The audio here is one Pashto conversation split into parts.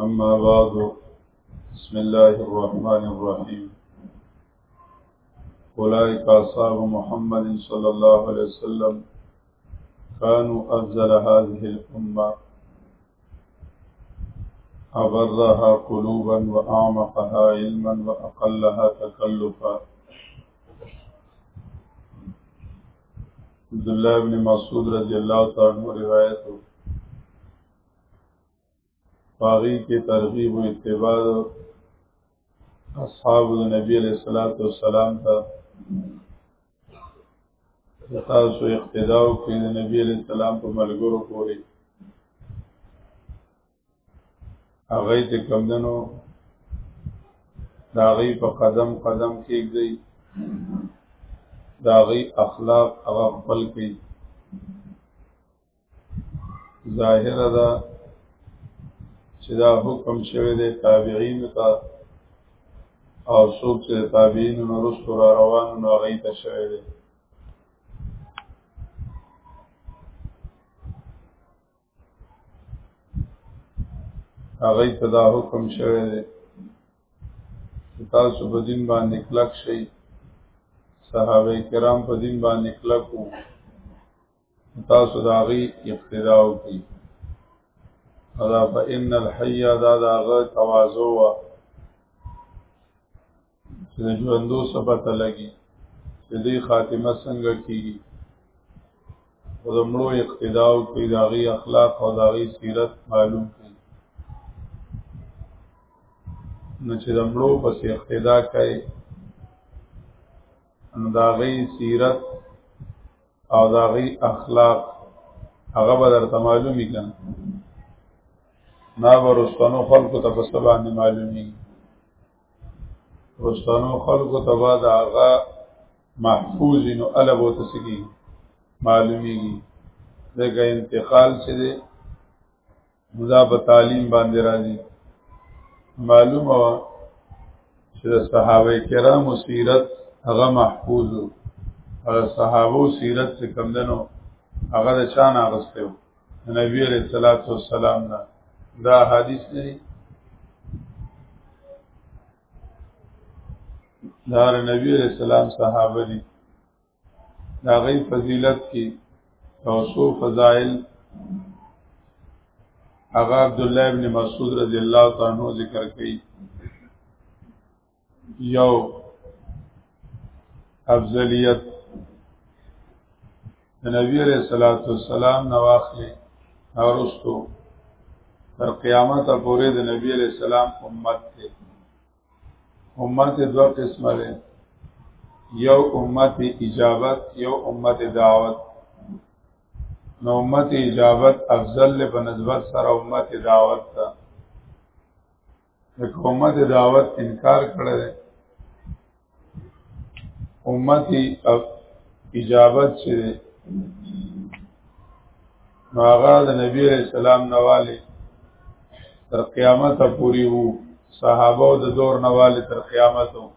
أما بعد بسم الله الرحمن الرحيم أولئك أصحاب محمد صلى الله عليه وسلم كانوا أفضل هذه الأمة أبرها قلوبا وأعمقها علما وأقلها تكلفا عبد الله بن مسعود رضی الله تعالی عنہ روایت پاغي کې ترغیب او اتباع اصحاب النبی علیہ الصلوۃ والسلام ته تاسو اقتداء کوي د نبی علیہ السلام په ملګرو پورې هغه چې کمدنو دا غي په قدم قدم کېږي دا غي اخلاق هغه خپل کې ظاهر ده چې دا حکم شوی دی تابعین ته او څوک چې تابعین نو رسول را روان نو غي ته شوی دی هغه ته دا حکم شوی دی چې تاسو په دین باندې کلک شئ صحابه کرام په دین باندې کلک وو تاسو دا غي اقتدا وکړئ الا فإن الحي دا دا غي تواضع چې د ژوندو څه پته لګي چې دوی خاتمه څنګه کېږي خو د مړو اقتدا وکړي د هغوی اخلاق او د هغوی سیرت معلوم کړي نو چې د مړو پسې اقتدا کوي نو د هغوی سیرت او د هغوی اخلاق هغه به درته معلومي که نه به رستنو خلکو ته په څه باندې معلومېږي پښتنو خلکو تبا دا هغه محفوظ نو الګ او تسګي معلومیږي دغه انتقال چې دی مدا په تعلیم باندې راځي معلومه وا چې د صحابه کرامو سیرت هغه محفوظ او صحابه سیرت څخه کم دنو هغه د چا نه غستو نبی علیہ الصلوۃ والسلام نه دا حدیث لري دا نبی علیہ السلام صحابه دي دا غي فضیلت کې او سو فضائل هغه عبد الله ابن مسعود رضی الله تعالی عنہ ذکر کړي یو افضلیت د نبی علیہ الصلوۃ والسلام نواخلی ارستو تر قیامت پورې د نبی علیہ السلام امت ته امت دو قسمه ده یو امت اجابت یو امت دعوت نو امت اجابت افضل له بنسبت سره امت دعوت ته د قومه د دعوت انکار کړی دی امتی اجابت چې نو هغه د نبی علیہ السلام نواله تر قیامت پوری وو صحابه او د دور نواله تر قیامت وو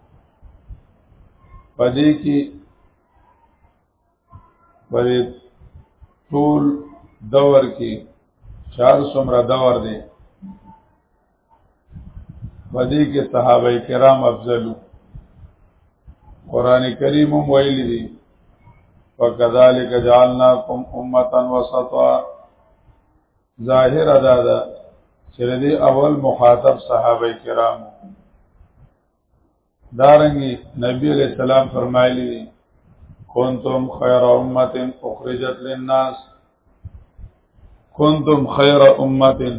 پدې کې په ټول دور کې چار څومره دور دی په دې کې صحابه کرام افضلو قران کریم هم ویلي دي وکذالک جعلناکم امه وسطا ظاهر ادا ده چې دې اول مخاطب صحابه کرام دارنګي نبی علیہ السلام فرمایلی دی کنتم خیر امه اخرجت للناس کنتم خیر امه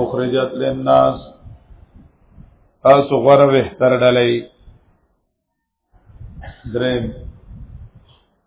اخرجت للناس تاسو غره وهتر ډلې درې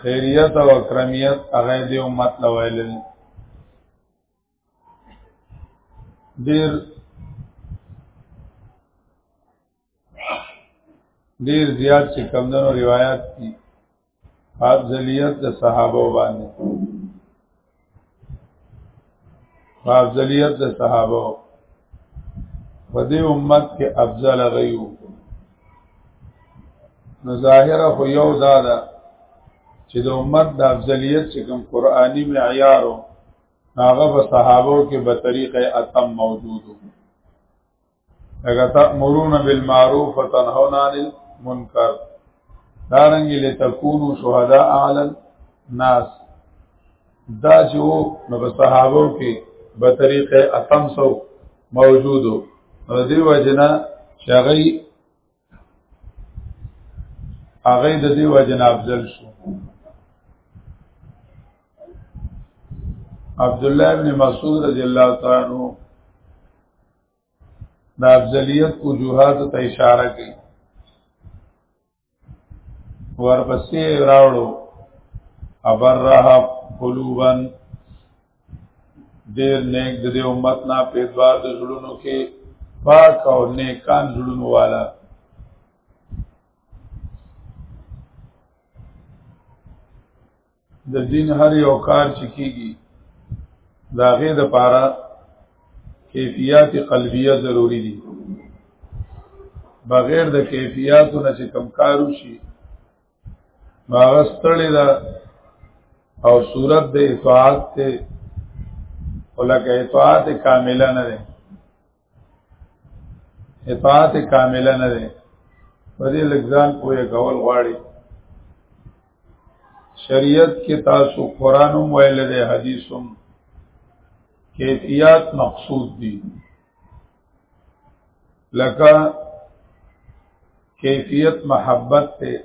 خیریت او اکرمیت هغه دی امت لویل ډیر ډیر زیات چې کمدنو روایت دي افضلیت د صحابه باندې افضلیت د صحابه په دې امت کې افضل غيو نو ظاهره خو یو دا ده چې د امت د افضلیت چې کوم قرآني معیار هغه په صحابه کې به طریقې اتم موجود وو اگر تأمرون بالمعروف وتنهون عن المنکر دارنګ لتكونوا شهداء علی الناس دا چې وو نو په صحابه کې به طریقې اتم سو موجودو نو دی وجنا چې هغه هغه د دې وجنا افضل شو عبد الله ابن مسعود رضی الله تعالی عنہ دا افضلیت وجوهات ته اشاره کوي ورپسې راوړو ابرها قلوبا ډیر نیک د دې امت نه پیدوار د زړونو کې پاک او نیکان زړونو والا د دین هر یو کار چې کیږي دا غې د پاره کیفیت قلبیه ضروری دي بغیر د کیفیتو نه چې کم کارو شي هغه ستړی ده او صورت د اطاعت ته ولکه اطاعت کامله نه ده اطاعت کامله نه ده په دې لګزان پوهه کول غواړي شریعت کې تاسو قران هم ویل دي حدیث هم کیفیت مقصود دي لکه کیفیت محبت ته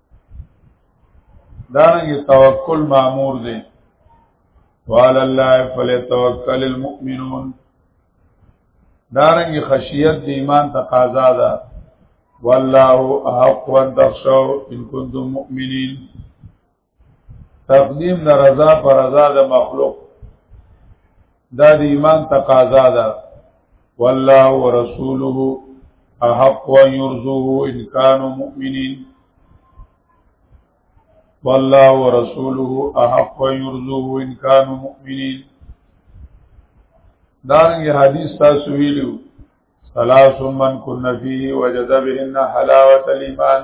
دارنګه توکل مامور دی وعلى الله فليتوكل المؤمنون دارنګ خشیت د ایمان تقاضا ده والله احق ان تخشوا ان كنتم مؤمنين تقدیم د رضا پر رضا د مخلوق دا د ایمان تقاضا ده والله ورسوله احق ان يرزوه ان كانوا مؤمنين والله ورسوله احق ان يرزوه ان كانوا مؤمنين دارنګ حدیث تاسو ویلو ثلاث من كن فيه وجد بهن حلاوه الايمان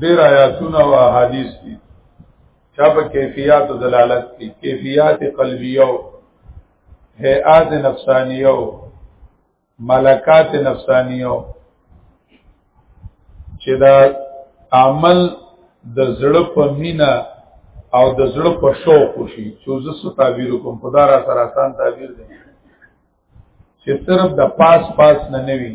ډیر آیاتونه او احادیث دي چا په کیفیات او دلالت کوي کیفیات قلبیه او هيئات نفسانیه او ملکات نفسانیه چې دا عمل د زړه په مینا او د زړه په شوق شي چې زه څه تعبیر کوم په دار سره آسان تعبیر دی چې صرف د پاس پاس نه نوي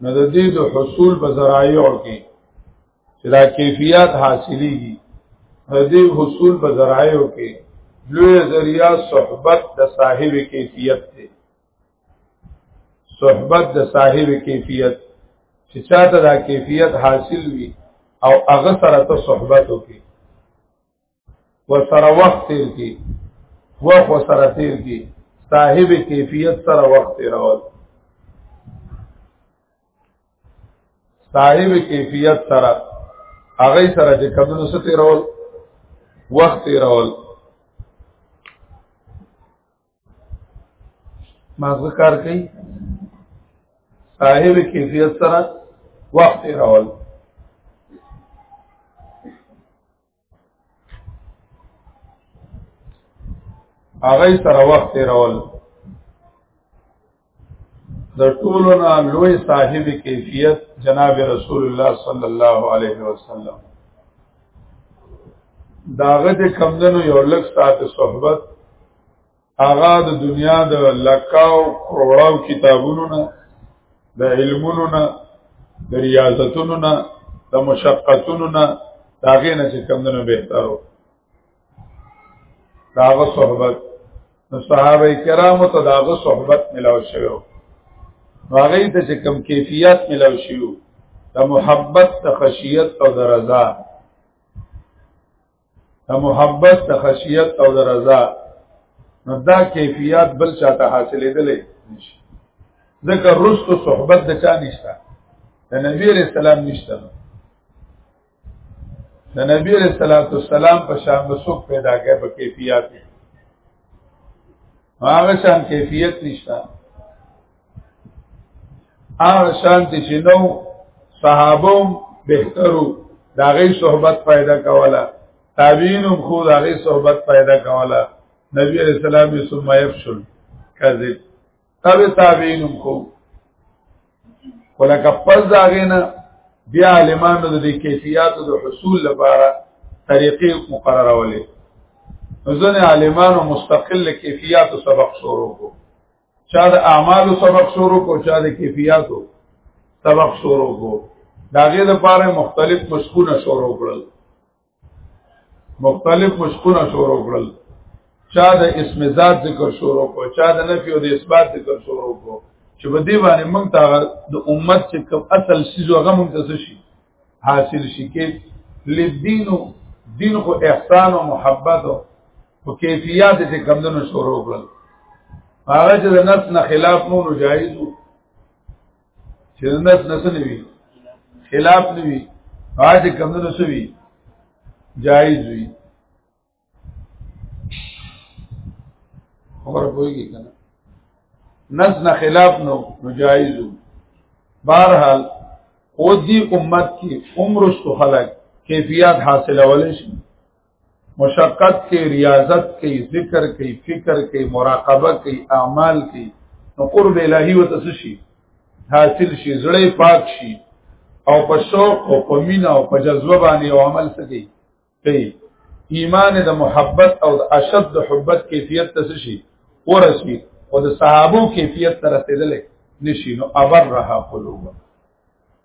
نو د دې د حصول په ذرایع کې چې دا کیفیت حاصلېږي د دې حصول په ذرایع کې لوی ذریعہ صحبت د صاحب کیفیت دی صحبت د صاحب کیفیت چې چاته دا کیفیت حاصل وي او هغه سره ته صحبت وکړي و سره وخت تیر کی وخت و سره تیر کی صاحب کیفیت سره وخت تیرول صاحب کیفیت سره هغه سره چې کبنو ستې رول وخت رول مازه کار کوي صاحب کیفیت سره وخت رول هغه سره وخت راول د ټولو نه لوی صاحب کیفیت جناب رسول الله صلی الله علیه وسلم داغه د کمدنو یو لک ساعت صحبت هغه د دنیا د لکاو کروڑاو کتابونو نه د علمونو نه د ریاضتونو نه د مشقتونو نه داغه نه چې کم نه بهترو داغه صحبت نو صحابه کرامو ته داغه صحبت ملاو شوی هغه ته چې کم کیفیت ملاو شوی د محبت د خشیت او د رضا د محبت د خشیت او د رضا نو دا کیفیت بل چاته حاصلېدلې نشي ځکه رست صحبت د چا نشته د نبی رسول الله نشته د نبی رسول الله په شان مسوک پیدا کړي په کیفیت هغه شان کیفیت نشته هغه شان چې نو صحابو بهترو داغه صحبت پیدا کوله تابعین هم خو داغه صحبت پیدا کوله نبی علیہ السلام یې ثم یفشل کذب تابع تابعین هم خو ولکه پس داغه نه بیا علمانو د کیفیت د حصول لپاره طریقې مقررولې ځنه علمانو مستقل کیفیت سبق شروع کو چا د اعمال سبق شروع کو چا د کیفیت سبق شروع کو داغه لپاره مختلف مشکونه شروع کړل مختلف مشکونه شروع کړل چا د اسم ذات ذکر شروع کو چا د نفي او د اثبات ذکر شروع کو چې په دې باندې موږ ته د امت چې کوم اصل شیز هغه موږ ته شي حاصل شي کې لدین دین خو احسان او محبت او کیفیت دې کمندونو شروع کړل هغه چې د نفس نه خلاف مو جایز وو چې نس نس نه وي خلاف نه وي باج کم نه سوي جایز وي خبر پويږي کنه نس نه خلاف نو جایز وي بهرحال او دی امت کې عمر است خلق کیفیت حاصله ولې شي مشقت کې ریاضت کې ذکر کې فکر کې مراقبه کې اعمال کې نو قرب الهي وتسشي حاصل شي زړې پاک شي او په شوق او په مینا او په جذبه باندې او عمل سکی کوي ایمان د محبت او د اشد د حبت کیفیت ته شي ورسی او د صحابو کیفیت ته رسیدل نشي نو ابر رها قلوب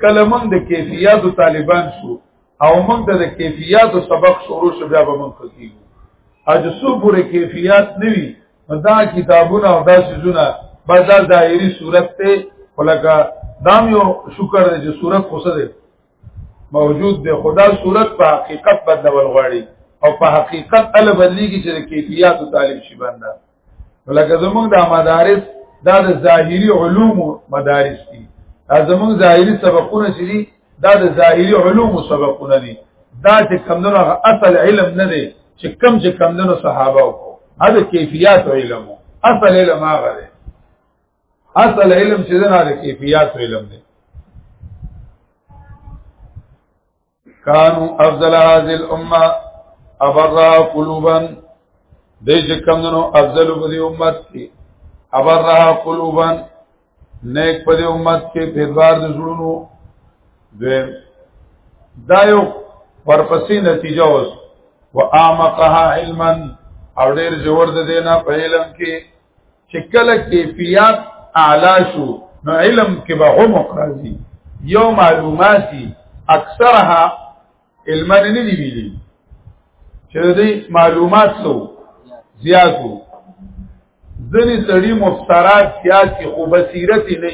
کله موږ د کیفیت طالبان شو او موږ د کیفیت سبق شروع شو بیا به موږ کیږو اج سو پورې کیفیت نوي دا کتابونه او دا سيزونه بدل دایری صورت ته ولکه دام یو شکر دی چې صورت خو سره موجود دی خدا صورت په حقیقت بدلول غواړي او په حقیقت ال بدلیږي چې کیفیت طالب شي باندې لکه زمونږ د مدارس دا د ظاهري علوم مدارس دي دا زمونږ ظاهري سبقونه چې دي دا د ظاهري علوم سبقونه دي دا چې کمندونو اصل علم نه دی چې کم چې کمندونو صحابه وکړو هغه کیفیت علم اصل علم هغه دی اصل علم چې نه د کیفیت علم دی کانو افضل هذه الامه ابرا قلوبا دې چې کمنو افضل په دې امت کې ابرا قلوبا نیک په دې امت کې پیدوار د زړونو دوی دا یو ورپسې نتیجه اوس واعمقها علما او ډېر جوړ د دینه په علم کې چې کله کیفیت اعلی شو نو علم کې به هم راځي یو معلوماتي اکثرها علم نه دی ویلي چې دې معلومات سو زیاتو ځنی سړی مفترات زیات خو بصیرت نه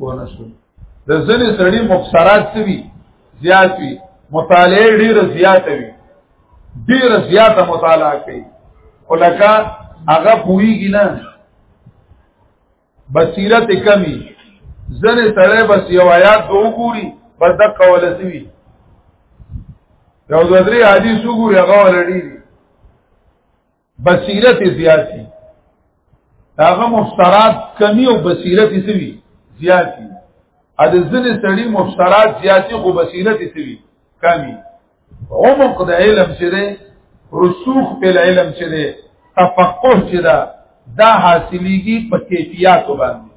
ونسو د ځنې سړی مخسرات سوي زیات وي مطالعه ډیر زیات وي ډیر زیاته مطالعه کوي ولکه هغه پوېږي نه بصیرت کمی ځنې سړی بس یو آیات به وګوري بس د قول سوي یو دوه درې حدیث وګوري هغه ولړي بصیرت زیاتی هغه مفترات کمی او بصیرت سوي زیاتی ا د ځنې سړی مفترات زیاتی خو بصیرت سوي کمی عمق د علم چې ده رسوخ په علم چې ده تفقه چې ده دا حاصلېږي په کیفیت باندې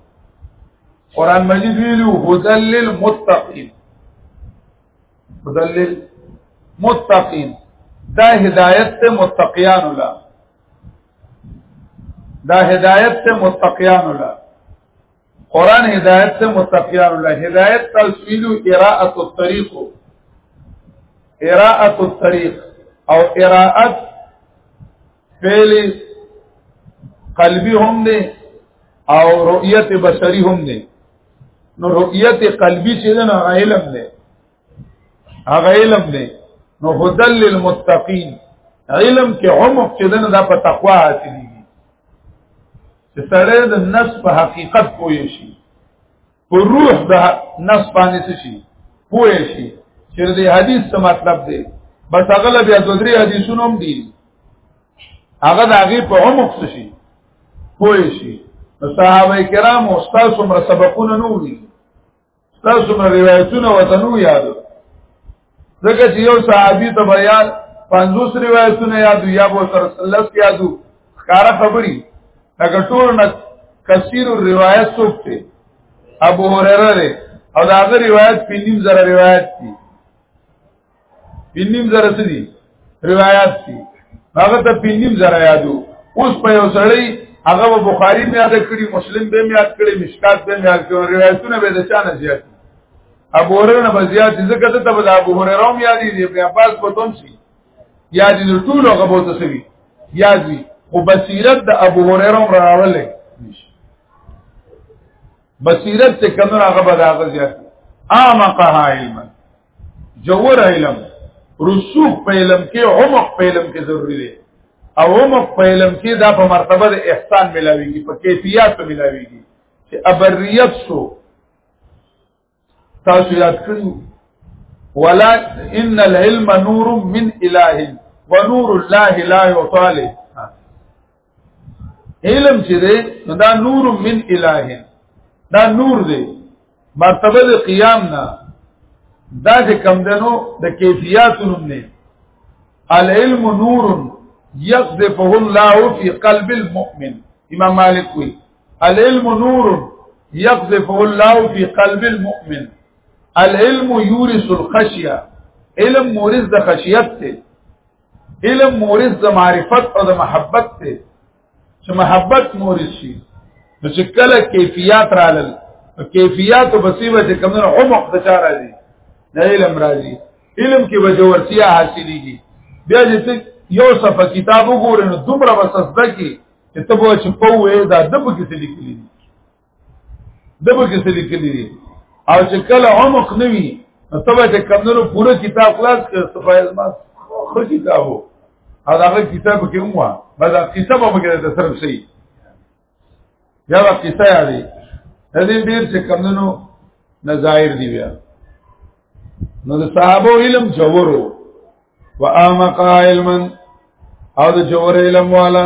قران مجید ویلو هدل للمتقین مدلل متقین دا هدایت ته متقیان ولا دا هدایت ته متقیان ولا قران هدایت ته متقیان ولا هدایت تلسیل اراءه الطريق اراءه الطريق او اراءه فعل قلبی هم دی او رؤیت بصری هم دی نو رؤیت قلبی چې نه علم دی هغه علم دی نو هدل للمتقین علم کې عمق چې نه دا په تقوا حاصلېږي چې سره د نفس په حقیقت پوي شي په روح د نفس باندې شي پوي شي چې د حدیث څه مطلب دی بس هغه بیا دوه درې حدیثونه هم دي هغه د هغه په عمق شي پوه شي صحابه کرام او استاد سمره سبقونه نو دي استاد سمره روایتونه وتنو یادو ځکه چې یو صحابي ته بیا 50 روایتونه یادو یا به تر 30 یادو ښکارا خبري لکه ټول نه کثیر الروایت څوک دی ابو هريره دی او دا غي روایت په نیم زره روایت دي پینیم زره سدي روایت دي هغه ته پینیم زره یادو اوس په یو سړی هغه بخاری مې یاد کړی مسلم به مې یاد کړی مشکات به مې یاد کړی روایتونه به د چا نه زیات ابو هرره نه زیات ذکر ته ته ابو هرره هم یاد دي ابن عباس په تم شي یاد دي ټول هغه بو ته سوي یاد دي خو بصیرت د ابو هرره هم راولې بصیرت څخه کمنه هغه به دا غزیات عامقها علما جوور علم رسوخ په علم کې عمق په علم کې ضروری دی او عمق په علم کې دا په مرتبه د احسان ملاويږي په کیفیت ملاويږي چې ابریت سو تاسو یاد کړئ ولا ان العلم نور من اله ونور الله لا يطاله علم چې دی نو دا نور من الهه دا نور دی مرتبه د قیام نه دا چې کم دنو د کیفیات نوم نه العلم نور يقذفه الله في قلب المؤمن امام مالک وی العلم نور يقذفه الله في قلب المؤمن العلم يورث الخشيه علم مورث د خشیت ته علم مورث د معرفت او د محبت ته چې محبت مورث شي نو چې کله کیفیت رالل نو کیفیت او بصیبه چې کوم نه عمق د چاره دي د علم راځي علم کې وجورتیا حاصلېږي بیا چې یو صفه کتاب وګورئ نو دومره وسسده کې چې ته به چې په وې دا دب کې څه لیکلي دغه کې څه لیکلي دي او چې کله عمق نه وي نو تبه چې کمنو پوره کتاب خلاص کړ صفایز ما خو کتابو او هغه کتاب کې هم وا بس قصه به موږ ته سره شي یا وا قصه یادې دې ډیر چې کمنو نظائر دی بیا نو د صحابه علم جوورو و اعمق علما او د جوور علم والا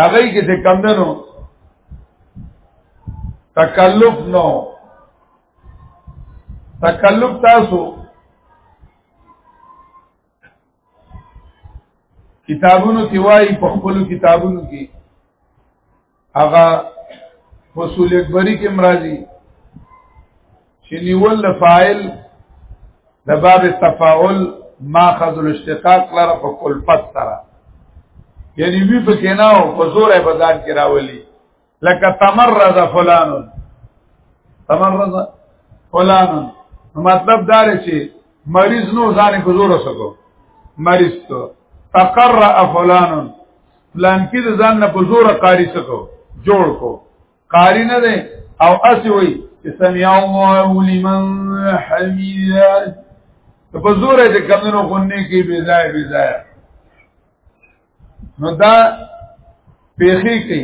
هغه کې څه کم دنو تکلف نو تکلف تاسو کتابونو کې وایي په خپل کتابونو کې هغه فصول اکبری کې مرাজি چې نیول د فاعل د باب تفاعل ماخذ الاشتقاق لره په کلفت سره یعنی وی په کیناو په زور په ځان کې راولي لکه تمرز فلان تمرز فلان مطلب دا چې مریض نو ځان کو زور وسکو مریض ته تقرأ فلان فلان کې ځان نه په زور قاری سکو جوړ کو قاری نه ده او اسی وی چې سمع الله لمن حمیدا ته په زور دې کمنو غنې کې بی ځای بی ځای نو دا پیخی کې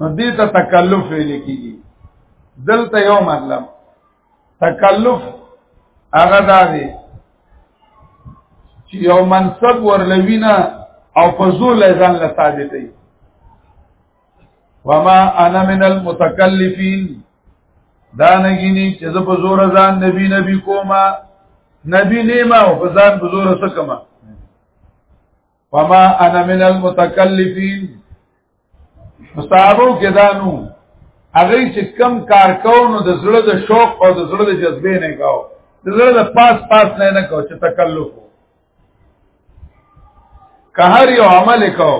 نو دې ته تکلف ویل کېږي دلته یو مطلب تکلف هغه دا دی چې یو منصب ورلوینا او په زور لزان لساجته وما انا من المتکلفین دا نګینی چې زه په زور ځان نبی نبی کوما نبی نیما او په ځان په زور سکما وما انا من المتکلفین مستعبو کې دانو هغه چې کم کار کو نو د زړه د شوق او د زړه د جذبې نه کاو د زړه د پاس پاس نه نه کو چې تکلف که هر یو عمل کو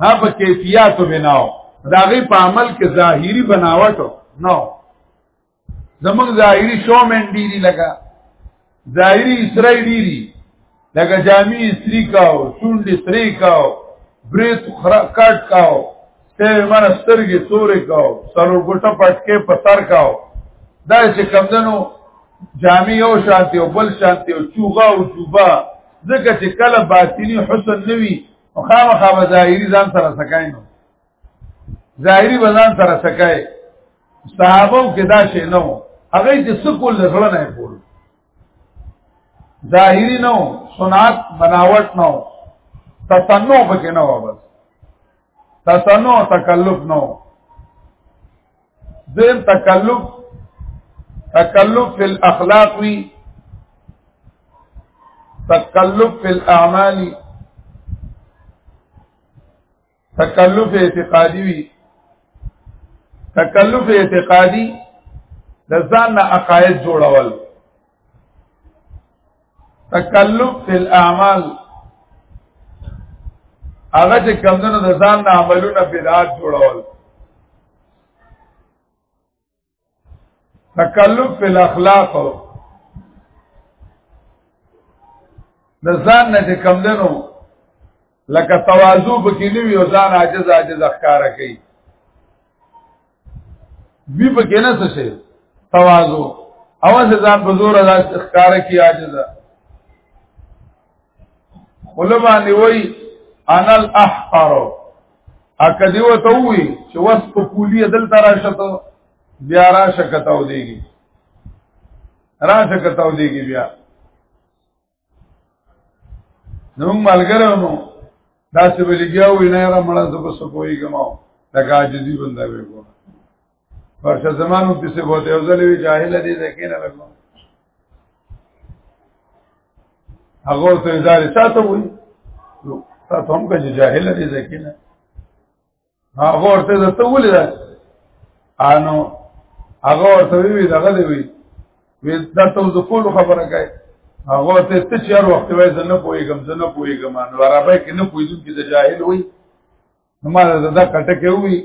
ها په کیفیت بناو دا غي په عمل کې ظاهری بناوټ نو زمون ظاهری شومن ډیری لگا ظاهری اسرای ډیری لگا جامع استری کاو شونډ استری کاو بریت خرا کټ کاو ته مر سترګې تورې کاو سرو ګټه پټکې په سر کاو دا چې کمدنو جامع او شانتی او بل شانتی او چوغا او چوبا ځکه چې کله باطینی حسن نوي مخامخا به ظاهری ځان سره سکای نو ظاهری به ځان سره سکای صحابو کې دا شی نه و هغه چې سکول لسړه نه پول ظاهری نه و صنعت بناوت نه و تصنع پکې نه و بس تصنع تکلف نو دیم تکلف تکلف فی الاخلاق وی تکلف فی الاعمال تکلف اعتقادی وی تکلف اعتقادی د ځان نه عقاید جوړول تکلف فی الاعمال هغه چې کمزنو د ځان نه عملونه بدعات جوړول تکلف فی الاخلاق د ځان نه چې کمزنو لکه تواضع پکې نه وي او ځان عاجز عاجز ښکارا کوي وی پکې نه څه شي تواضع اواز ځان په زور ادا ښکارا کوي عاجز علماء نیوي انا الاحقر اکه دیو ته وی چې وس په کولی دل ترا شته بیا را شکتاو دیږي را شکتاو دیږي بیا نو ملګرو نو دا څه به لګیاو وینه را مړه زه په سپوي ګماو دا عاجزي بندا وي کو پر څه زمانو په څه بوته او ځلې جاهل دي ده کینه لګو هغه ته ځاري ساته وي تاسو هم که جاهل دي ده کینه هغه ورته د ته ولې ده انو هغه ورته وی دغه دی وی وی دا ته د کول خبره کوي هغه ته ته چیر وخت وای زه نه پويګم زه نه پويګم نو عربی کې نه پويګم چې د جاهل وی نو ما دا, دا کټه کې وی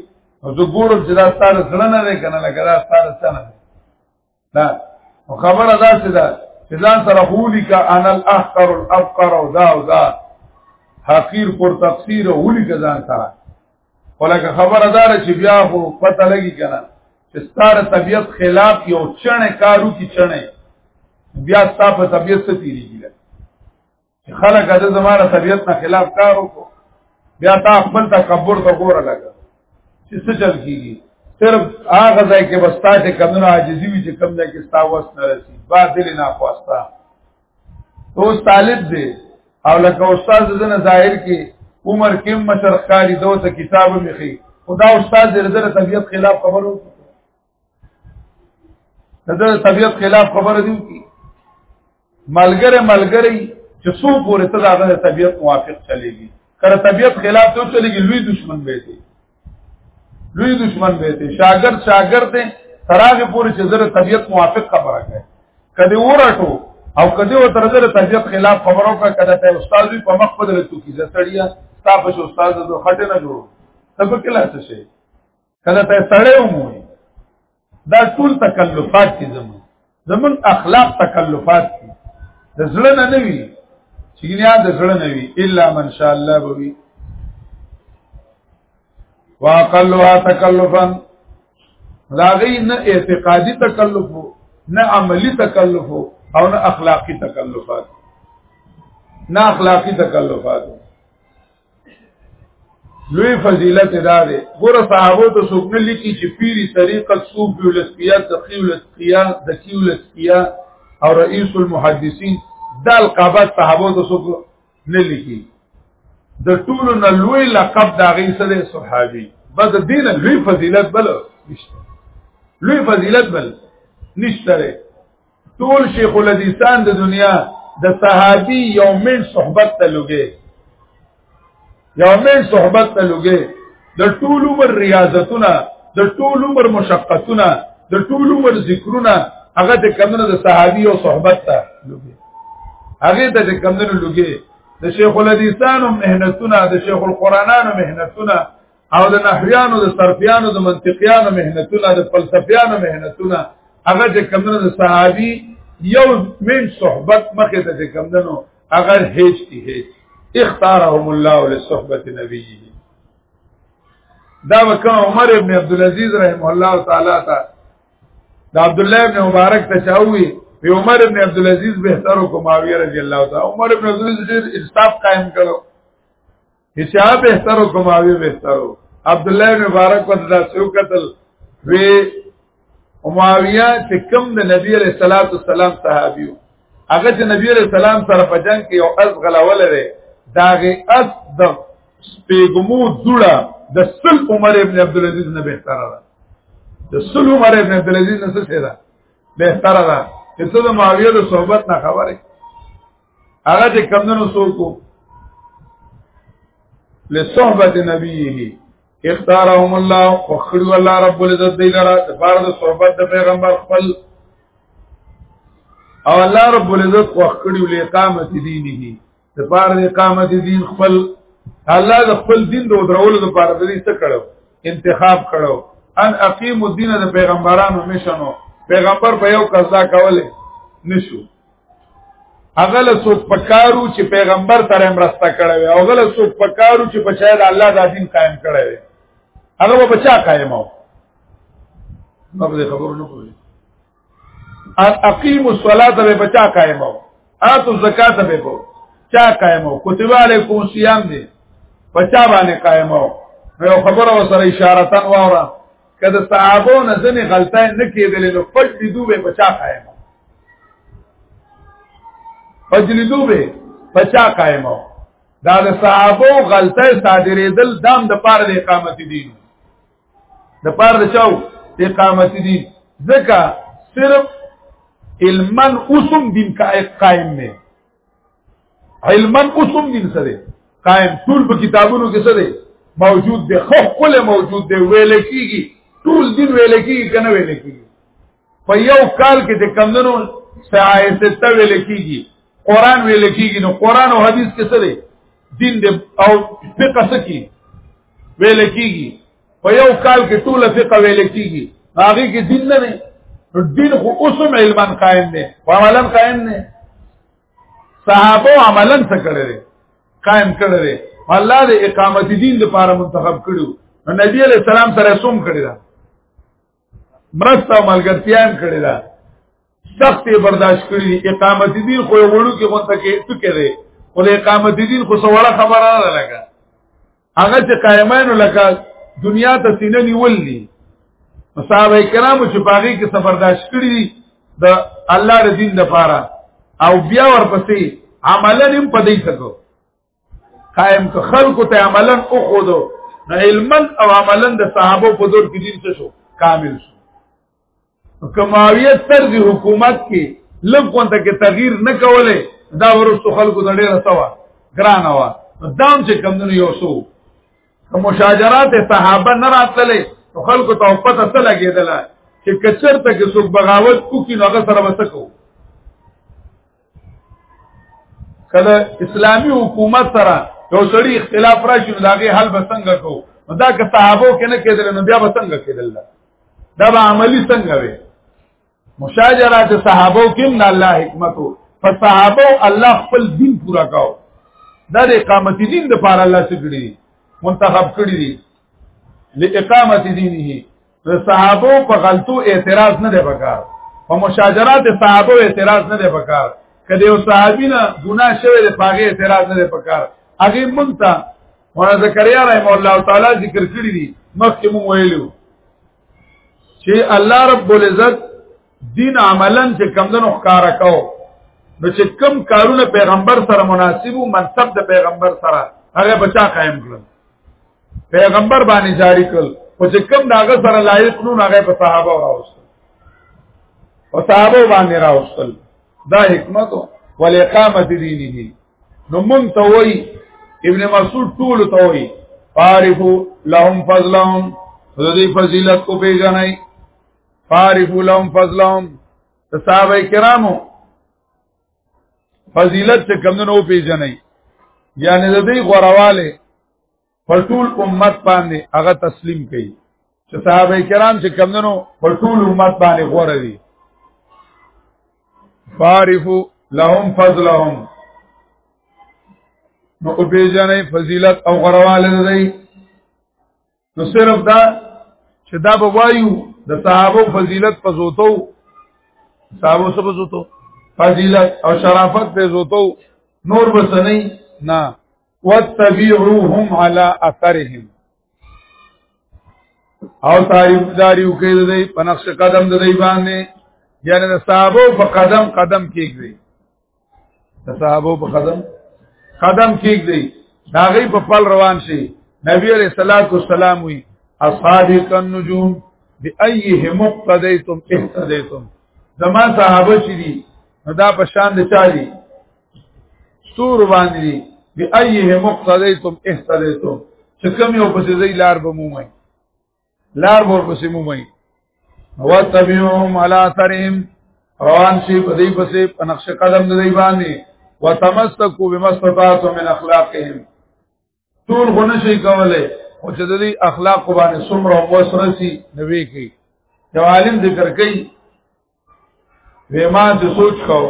او زه ګورم چې دا ستاره سره نه ده کنه لکه دا ستاره سره دا خبره دا څه ده چې ځان سره هولي کا انا الاحقر الافقر او دا او دا حقیر پر تفسیر هولي کا ځان سره ولکه خبره دار چې بیا خو پته لګی کنه چې ستاره طبیعت خلاف یو چنه کارو کی چنه بیا ستاسو طبیعت څه تیریږي خلک د زماره طبيعت نه خلاف کار وکړو بیا تا خپل تکبر ته ګوره لګا چې څه چل کیږي صرف هغه ځای کې بستا چې کمنو عاجزي وي چې کم ځای کې ستا وس نه رسی باطل نه خواستا تو طالب دی او لکه استاد زنه ظاهر کې عمر کې مشرخ کاری دوته کتاب مخي خدا استاد دې زره طبيعت خلاف خبرو دا طبيعت خلاف خبره دي کی ملګری ملګری چې څو پورې ته دغه طبيعت موافق چلےږي کله طبيعت خلاف ته چلےږي لوی دشمن به دي لوی دشمن به دي شاګرد شاګرد دی تراغه پورې چې زره طبيعت موافق خبره کوي کله ورټو او کله و تر زره طبيعت خلاف خبرو کا کله ته استاد وي په مخ بدل تو کی زړیا تاسو استاد د خټه نه جوړو سبق کلاس شي کله ته سړی ومو دا ټول تکلفات دي زمون زمون اخلاق تکلفات دي د زړه نه نوي چې نه د زړه نه وي الا من شاء الله بوي واقلها تکلفا دا غي نه اعتقادي تکلف نه عملی تکلف او نه اخلاقی تکلفات نه اخلاقی تکلفات لوی فضیلت دا دی ګوره صحابه ته څوک نه لیکي چې پیری طریقت صوفي الاسقیا تقی الاسقیا ذکی الاسقیا او رئیس المحدثین دا القابات صحابه ته څوک نه لیکي د ټولو نه لوی لقب دا غي سره صحابي بس دین لوی فضیلت بل نشته لوی فضیلت بل نشته ټول شیخ الحدیثان د دنیا د صحابي یو من صحبت ته لګي یو من صحبت ته لګي د ټول عمر ریاضتونه د ټول عمر مشقتونه د ټول عمر ذکرونه هغه د کمنو د صحابي او صحبت ته لګي هغه د کمنو لګي د شیخ الحدیثانو مهنتونه د شیخ القرانانو مهنتونه او د نحویانو د صرفیانو د منطقیانو مهنتونه د فلسفیانو مهنتونه هغه چې کمنو د صحابي یو من صحبت مخه ته کمنو هغه هیڅ کی هیڅ اختارهم الله لصحبت نبیه دا وکړه عمر ابن عبد العزيز رحم الله تعالی تا دا عبد الله ابن مبارک ته چاوي په عمر ابن عبد العزيز بهتر او معاويه رضی الله تعالی عمر ابن عبد العزيز استاف قائم کړو هچا بهتر او کماوی بهتر عبد الله مبارک په داسې وکتل وی معاویه چې کوم د نبی علیہ الصلوۃ والسلام صحابیو هغه چې نبی علیہ السلام سره په جنگ کې یو از غلاول لري داغه از د سپیګمو جوړه د سل عمر ابن عبد العزيز نه بهتره ده د سل عمر ابن عبد العزيز نه څه ده بهتره ده چې څه د معاویه د صحبت نه خبره هغه چې کمندونو سوکو لصحبت نبیه اختارهم الله وخلو الله رب العزت دی لرا تفارد صحبت د پیغمبر خپل او الله رب العزت وخلو لقامت دینه تفارد اقامت دین خپل الله د خپل دین د درولو لپاره د دې څه کړو انتخاب کړو ان اقیم الدین د پیغمبرانو مشنو پیغمبر په یو قضا کوله نشو هغه له څوک پکارو چې پیغمبر سره مرسته کړې وي هغه له څوک پکارو چې په شاید الله د دین قائم کړی وي هغه به بچا قائم او نو دې خبرو نه کوي اقیم الصلاه به بچا قائم او اتو زکات به کو چا قائم او کتب علیکم صيام دې بچا باندې قائم او یو خبره سره اشاره تن واورا که د صحابو نه ځنې غلطۍ نه کېدلې نو پټ دي دوی په چا قائم فجلی دوی په چا قائم دا د صحابو غلطۍ صادرېدل دام د پاره د اقامت دي د پاره د چاو اقامت دي ځکه صرف علمن اوسم دین کا قائم نه علما اوسم دین سره قائم ټول په کتابونو کې سره موجود دی خو کله موجود دی ویل کیږي ټول دین ویل کیږي کنه ویل کیږي په یو کال کې د کمندونو سایت ته ویل کیږي قران ویل کیږي نو قران او حدیث کې سره دین دی او فقہ سکی ویل کیږي په یو کال کې ټول فقه ویل کیږي هغه کې دین نه دی نو دین خو اوسم علما قائم دی او عملا قائم نه صحابه عملا څه کړی دی قائم کړی دی الله دې اقامت دین لپاره منتخب کړو نو نبی علیہ السلام سره سوم کړی دا مرسته او ملګرتیا هم کړې ده سخت برداشت کړی دي اقامت دین خو وړو کې مونته کې څه کړي خو اقامت دین خو سواله خبره نه لګا هغه چې قائمانو لکه دنیا ته سینه نیول دي صحابه کرامو چې باغی کې سفرداشت کړی دي د الله د دین لپاره او بیا ورپسې عملا هم پدې سکو قائم که خلکو ته عملا او خودو نو علما او عملا د صحابه په دور کې دین څه شو کامل شو کماویت تر دی حکومت کې لږ ته کې تغییر نه کوله دا ورستو خلکو د ډیره سوا ګران وا دام چې کم نه یو سو مشاجرات صحابه نه راتللې نو خلکو ته پته څه لګیدله چې کچر ته کې څوک بغاوت کوي نو هغه سره وسکو کله اسلامی حکومت سره یو سړی اختلاف راشي نو داغه حل به څنګه کو دا که صحابو کې نه کېدل نو بیا به څنګه کېدل دا به عملی څنګه وي مشاجرات صحابو کې نه الله حکمت او صحابو الله خپل دین پورا کاو دا د اقامت دین د پاره الله سګړي منتخب کړی دي لاقامت دینه د صحابه په غلطو اعتراض نه دی وکړ په مشاجرات صحابه اعتراض نه دی وکړ کله یو صحابي نه ګناه شوی دی پاګه اعتراض نه دی وکړ هغه مونږ ته مولانا زکریا رحم الله تعالی ذکر کړی دی مخکې مونږ ویلو چې الله رب العزت دین عملا چې کمندونو ښکارا کاو نو چې کم کارونه پیغمبر سره مناسبو منصب د پیغمبر سره هغه بچا قائم کړل پیغمبر باندې جاری کړل او چې کوم داغه سره لایق نو هغه په صحابه راوستل او صحابه باندې راوستل دا حکمت ول اقامت دینه نو مون ته وای ابن مسعود ټول ته وای فارفو لهم فضلهم ذی فضیلت کو پیژنای فارفو لهم فضلهم صحابه کرامو فضیلت چې کمونو پیژنای یعنی د دې غورواله په ټول امت باندې هغه تسلیم کړي چې صحابه کرام چې کمندنو په ټول امت باندې غوړه دي فارفو لهم فضلهم نو او پیجنې فضیلت او غرواله دی نو صرف دا چې دا به وایو د صحابه فضیلت په زوتو صحابه څه په زوتو فضیلت او شرافت په زوتو نور بس نه نه واتبعوهم على اثرهم او تعریف داریو کې د دې په نقش قدم د دې باندې یعنی د صحابه په قدم قدم کېږي د صحابه په قدم قدم کېږي دا غي په پل روان شي نبی علیہ الصلوۃ والسلام وی اصحابک النجوم بأيهم اقتديتم اهتديتم زمان صحابه چې دي دا په شان دي چالي ستور باندې دي بأيه مقتديتم اهتديتم چې کوم یو پسې ځای لار به مومي لار به پسې مومي وتبعهم على ترهم روان شي په دې پسې په نقش قدم دې باندې وتمسكوا بما استطعتم من اخلاقهم ټول غونه شي کولای او چې د دې اخلاق باندې څومره وسرسي نوي کوي یو عالم ذکر کوي وېما چې سوچ کو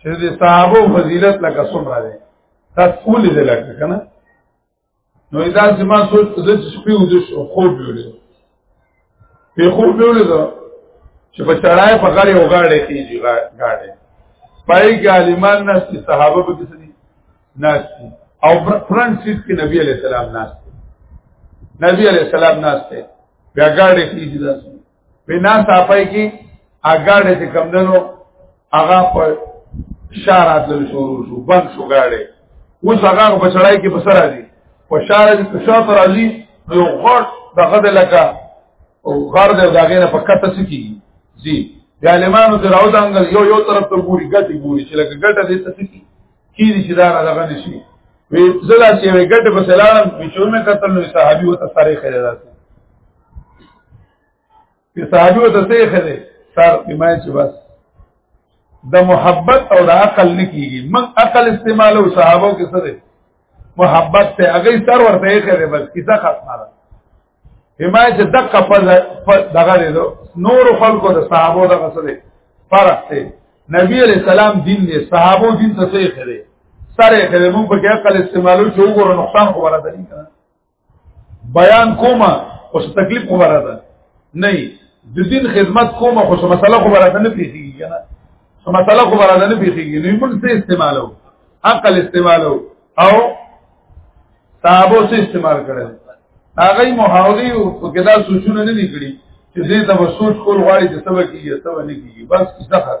چې د صحابه فضیلت لکه څومره ده تاسو ټول دې لکه کنه نو دا چې ما سوچ د سپیو د خوب جوړه په خوب به ولدا چې په چړای په غړې وګاړې کیږي غاړې پای کې عالمان ناس چې صحابه به کسي ناس او فرنٹ سیټ کې نبی علی السلام ناس نبی علی السلام ناس ته بیا غاړې کیږي داس په ناس اپای کې اګاړې چې کمندنو هغه په شارات له شروع شو بند شو غاړي اوس هغه په چړای کې بسر راځي په شار دي په شاط راځي یو غټ دغه د لکه او غر د داګه نه پکته سکی زی یا لمانو ته راو دانګل یو یو طرف ته ګوري ګټي ګوري چې لکه ګټه دې سکی کیږي چې دا دغه نشي وی زلا چې وی ګټه په سلام په چور مې قتل نو صحابي وته سره خیرات په صحابي ته څه خره سر بما چې بس د محبت او د عقل نکېږي من عقل استعمال او صحابه کې سره محبت ته هغه سر ورته یې کړې بس کیسه ختمه ده هما چې دقه په دغه دی نور خلکو د صحابه دغه سره فرق دی نبی علیہ السلام دین دی صحابه دین ته څه کړې سره کړې موږ په عقل استعمالو چې وګورو نقصان خو ولا دی کنه بیان کومه او څه تکلیف خبره ده نه د دین خدمت کومه خو څه مسله خبره ده نه پیږي کنه څه مسله خبره ده نه پیږي نو موږ څه استعمالو عقل استعمالو او صحابو څه استعمال کړل هغه محاوري او کدا سوچونه نه نکړي چې دې ته سوچ کول غواړي چې سبا کیږي سبا نه کیږي بس څه خاص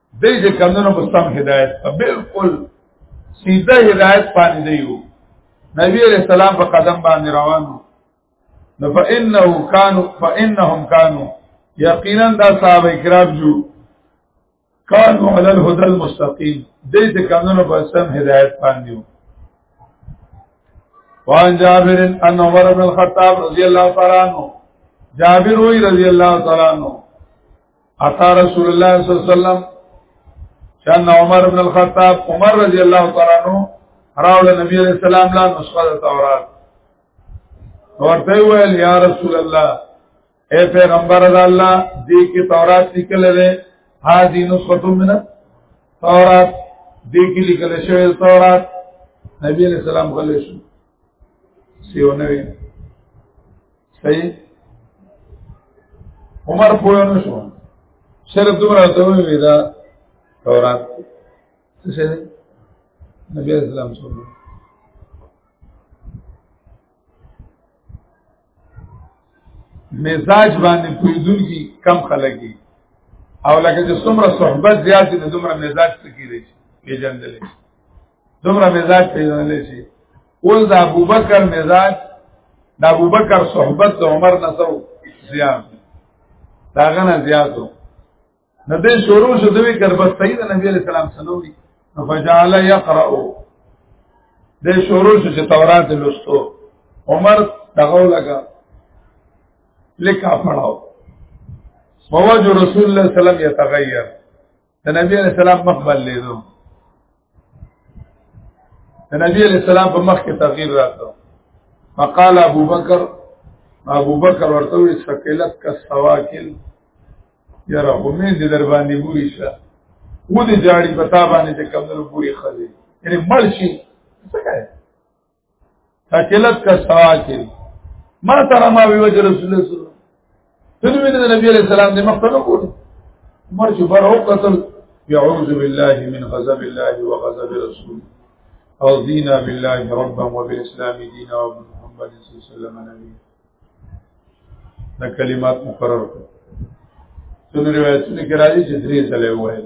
دې دې کمنو په سم هدایت بالکل سیده هدایت باندې دیو نبی علیہ السلام په قدم باندې روانو نو فإنه كانوا فإنهم كانوا یقینا دا صحابه کرام جو كانوا على الهدى المستقيم دې دې کمنو په سم هدایت باندې وان جابر ان عمر بن الخطاب رضی الله تعالی عنہ جابر وی رضی الله تعالی عنہ اتا رسول الله صلی الله علیه وسلم چان عمر بن الخطاب عمر رضی الله تعالی عنہ راول نبی علیہ السلام لا نسخه تورات ورته ویل یا رسول الله اے پیغمبر الله دې کې تورات لیکل لري ها دې نسخه من تورات دې کې لیکل شوی تورات نبی علیہ السلام غلې شو سیو نه وی صحیح عمر پوه نه شو صرف دومره ته وی دا تورات څه نبی اسلام صلی الله مزاج باندې پویدون کی کم خلګي او لکه چې څومره صحبت زیات دي دومره مزاج سکی دی پیژندل شي دومره مزاج پیژندل شي اول د ابوبکر مزاج د ابوبکر صحبت د عمر نسو زیات داغه نه زیاتو نو دې شروع شو دوی کربت سید نبی علیہ السلام سنوي نو فجعل يقرأ دې شروع شو چې تورات لوستو عمر دغه لگا لیکا پڑھاو فوج رسول الله صلی الله علیه وسلم يتغير د نبی علیہ السلام مخبل لیدو د نبی علیہ السلام په مخ کې تغییر راغله فقال ابو بکر ابو بکر ورته وی سکلت کا سواکل یاره همې دې در باندې ګوري شه و دې جاړي پتا باندې ته کمنو پوری خزي یعنی مړ شي څه کوي تکلت کا سوا کې ما ترى ما وی وجه رسول الله صلی الله علیه وسلم د نبی علیہ السلام د مخته نو کوله مرج بر او قتل يعوذ بالله من غضب الله وغضب رسول او دينا بالله ربا وبالاسلام دينا وبمحمد صلى الله عليه وسلم نبي دا کلمات مقرر کړ څنګه روایتونه کې راځي چې درې ځله وایي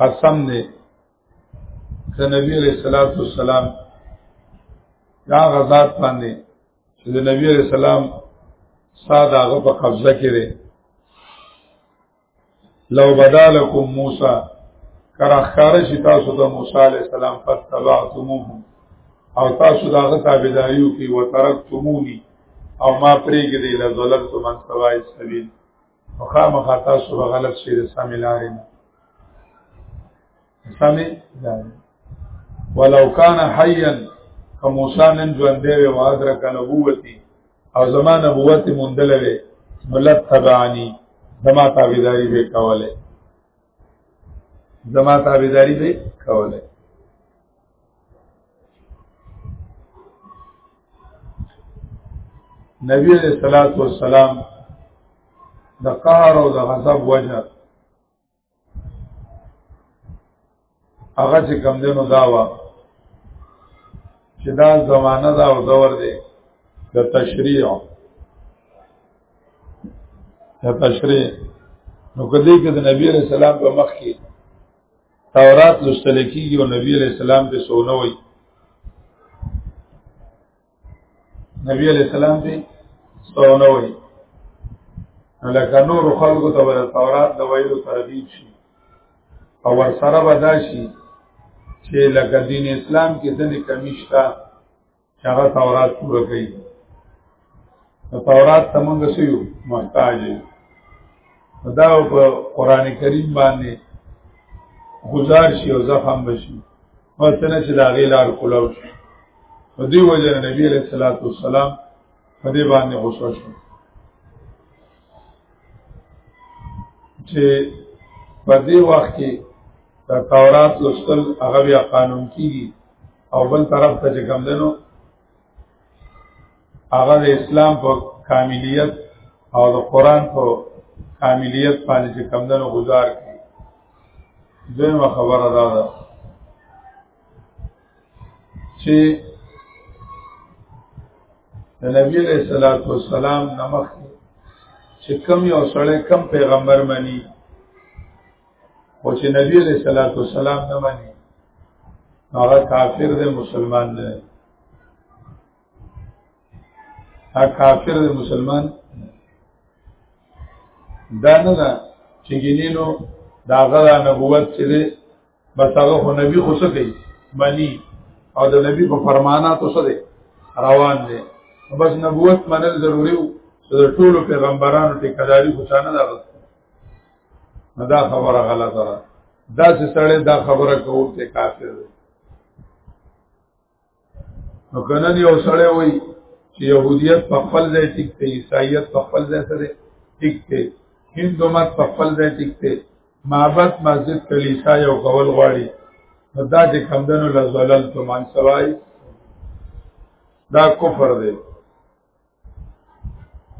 قسم دې د نبی علیہ الصلوۃ والسلام دا غزاد باندې چې د نبی علیہ السلام ساده هغه په قبضه کې دی لو بدالکم موسی کرا خار شي تاسو د موسی علیہ السلام پر تبعتموه او تاسو دا غ تابعداریو کې وترکتمونی او ما پرېګې دی لزلت من سوای سبیل مخامخا تاسو به غلط شئ د سمې لارې نه سمې لارې ولو کان حیا که موسی نن ژوندی وی او ادرک نبوتي او زما نبوت موندل وی ملت تبعانی زما تابعداري به کوله زما تابعداري به کوله نبی علیہ الصلوۃ والسلام د قهر او د غضب وجه هغه چې کم دینو داوا چې دا زمانہ دا او دور دی د تشریع د تشریع نو کدی کې د نبی رسول الله په مخ کې تورات لوستل کیږي او نبی علی السلام په سونه وي نبی علی السلام دې سونه وي لکه نور خلکو ته ول تورات د ویلو ترغیب شي او ور سره بداشي چې لکه دین اسلام کې ځنې کمیشته چې هغه تورات پوره کوي نو تورات ته موږ څه یو محتاج یو دا په قران کریم باندې گزار شي او زخم بشي مثلا چې دا غیلار کولاو شي په دې وجه نبی علیہ الصلوۃ والسلام په دې باندې غوسه شو چې په دې وخت کې د تورات لوستل هغه بیا قانون کیږي او بل طرف ته چې کم دنو هغه د اسلام په کاملیت او د قران په کاملیت باندې چې کم دنو گزار کړي دویمه خبره دا ده چې د نبی علیہ الصلوۃ والسلام نمخ چې کم یو سړی کم پیغمبر مني او چې نبی علیہ الصلوۃ والسلام نه مانی هغه کافر دی مسلمان نه دی هغه کافر دی مسلمان دا نه ده چې ګینینو دا غلا نبوت چې دی بس هغه خو نبی خو څه کوي مانی او د نبی په فرماناتو څه دی روان دی بس نبوت منل ضروری وو د ټولو پیغمبرانو ټیکداري خو څنګه ده دا خبره غلطه ده دا چې سړی دا خبره کوو ته کافر دی نو کنه دی او سړی وای چې يهوديت په خپل ځای ټیک دی عیسایت په خپل ځای سره ټیک دی هندو مت په خپل ځای ټیک دی معبد مسجد کلیسا یو کول غواړي نو دا چې کمدنو لزلل تو منسوای دا کفر دی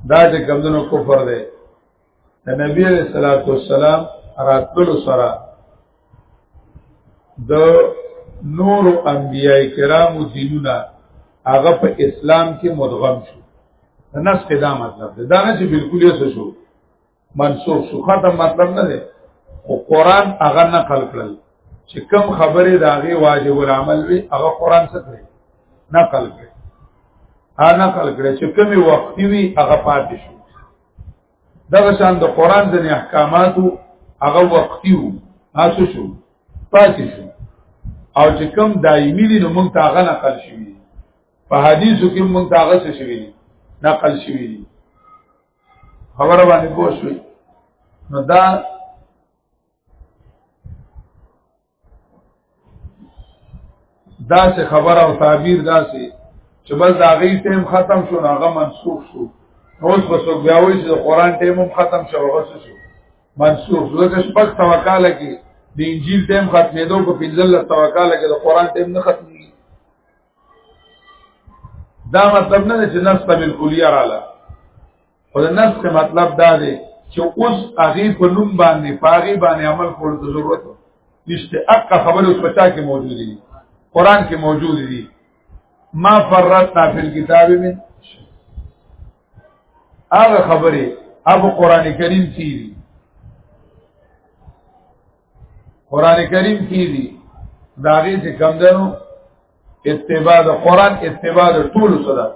دا چې کمدنو کفر دی د نبی علیہ الصلوۃ والسلام راتلو سره د نور انبیاء کرامو دینونه هغه په اسلام کې مدغم شو نس دا مطلب دی دا نه چې بالکل یې شو منسوخ شو ختم مطلب نه دی خو قران هغه نقل کړل چې کم خبره دا غي واجب العمل وي هغه قران څخه کړی نقل کړی ا نقل کړی چې کمی وخت وي هغه پاتې شو دا شان د قران د احکاماتو هغه وختي وو تاسو شو پاتې شو او چې کم دایمي دي نو موږ ته هغه نقل شوی په حدیثو کې موږ ته هغه څه شوی نقل شوی خبر باندې پوه شوي نو دا دا څه خبر او تعبیر دا څه چې بس دا غي ټیم ختم شو هغه منسوخ شو اوس په څو بیا وایي چې قرآن ټیم هم ختم شو هغه شو منسوخ شو ځکه شپږ توکاله کې د انجیل ټیم ختمېدو په 15 توکاله کې د قرآن ټیم نه ختمېږي دا مطلب نه چې نفس بل کلیه رااله خو د نفس مطلب دا دی چې اوس هغه په نوم باندې پاغي باندې عمل کول د ضرورت نشته اقا خبر اوس پچا کې موجود دي قران کې موجود دي ما فرطنا فی الكتاب من هغه خبره ابو قران کریم کې قران کریم کې دي داغه چې کم دنو اتباع د قران اتباع د ټول سره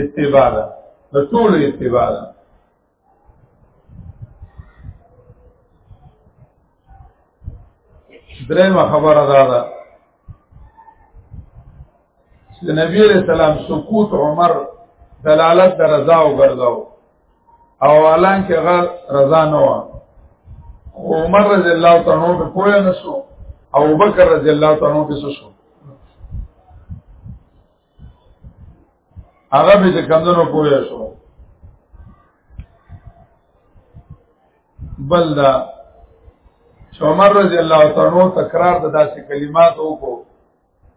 اتباع ده د ټول اتباع ده درېمه خبره ده ده چې نبی رسول الله سکوت عمر دلالت درزا او ګرځاو او الان کې هغه رضا نه و عمر رضی الله تعالی عنہ په پوهه نشو او بکر رضی الله تعالی عنہ په شو هغه به کمندونو پوهه شو بل دا چې عمر رضی الله تعالی عنہ تکرار د داسې کلمات وکړو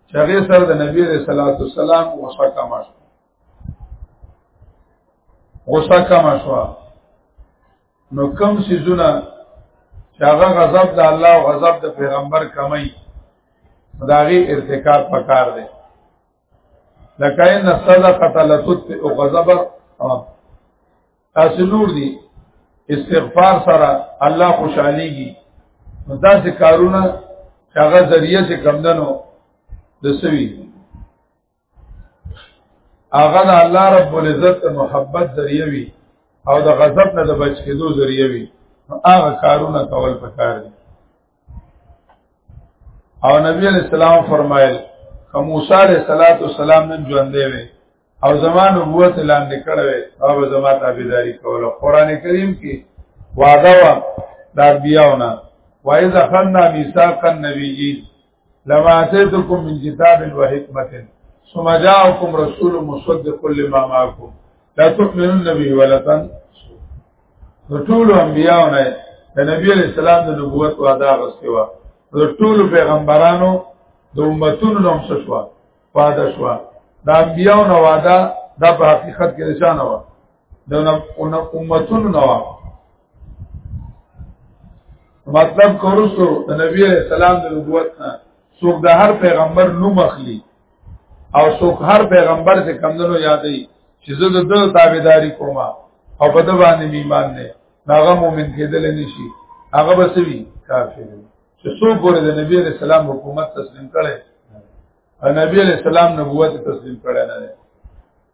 چې هغه سره د نبی رسول الله صلی الله علیه وسلم وصفه کما شو غصه کم شو نو کم سيزونه چې هغه غضب د الله او غضب د پیغمبر کمای داغي ارتکاب پکار دی لکه ان صدقه لتت او غضب تاسو نور دي استغفار سره الله خوشاليږي دا څه کارونه هغه ذریعہ چې کمندنو د سوي هغه د الله رب العزت د محبت ذریعہ وي او د غضب نه د بچ کېدو ذریعہ وي هغه کارونه کول پکار دي او نبی علیہ السلام فرمایل که موسی علیہ الصلات والسلام نن ژوندې وي او زمان نبوت لاندې کړو او به زما تابعداري کوله قران کریم کې وعده وا د بیاونه وایذ خننا میثاق النبیین لما اتيتكم من كتاب وحكمه ثم جاءكم رسول مصدق لما معكم لا تؤمنون به ولا تنصرون نو ټول انبیاونه د نبی علیہ السلام د نبوت وعده غوښتي و د ټول پیغمبرانو د امتونو نوم شوا وعده شوا د انبیاونه وعده د په حقیقت کې نشانه و د اون امتونو نو مطلب کورسو د نبی علیہ السلام د نبوت نه څوک د هر پیغمبر نوم اخلي او څوک هر پیغمبر چې کمندونو یادې چې زه د ده تابعداري کوم او په ده باندې ایمان نه هغه مؤمن کېدل نشي هغه به سوي کافر چې څوک ګوره د نبی علیہ السلام حکومت تسلیم کړي او نبی علیہ السلام نبوت تسلیم کړي نه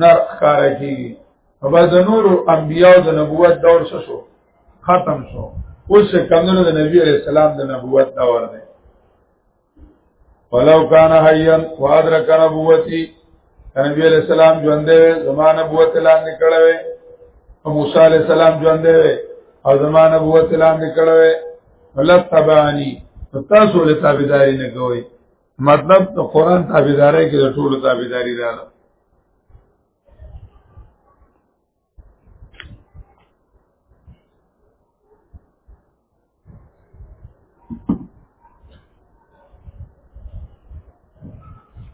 نر ښکار کیږي او بس د نور انبیاء د نبوت دور څه شو ختم شو اوس کمنو د نبی علی السلام د نبوت دور دی ولو کان حیا وادرک نبوتی نبی علی السلام ژوند دی زما نبوت لاندې کړوي او موسی علی السلام ژوند دی او زما نبوت لاندې کړوي ولتبانی تاسو له تابعداري نه کوئ مطلب د قران تابعداري کې د ټولو تابعداري ده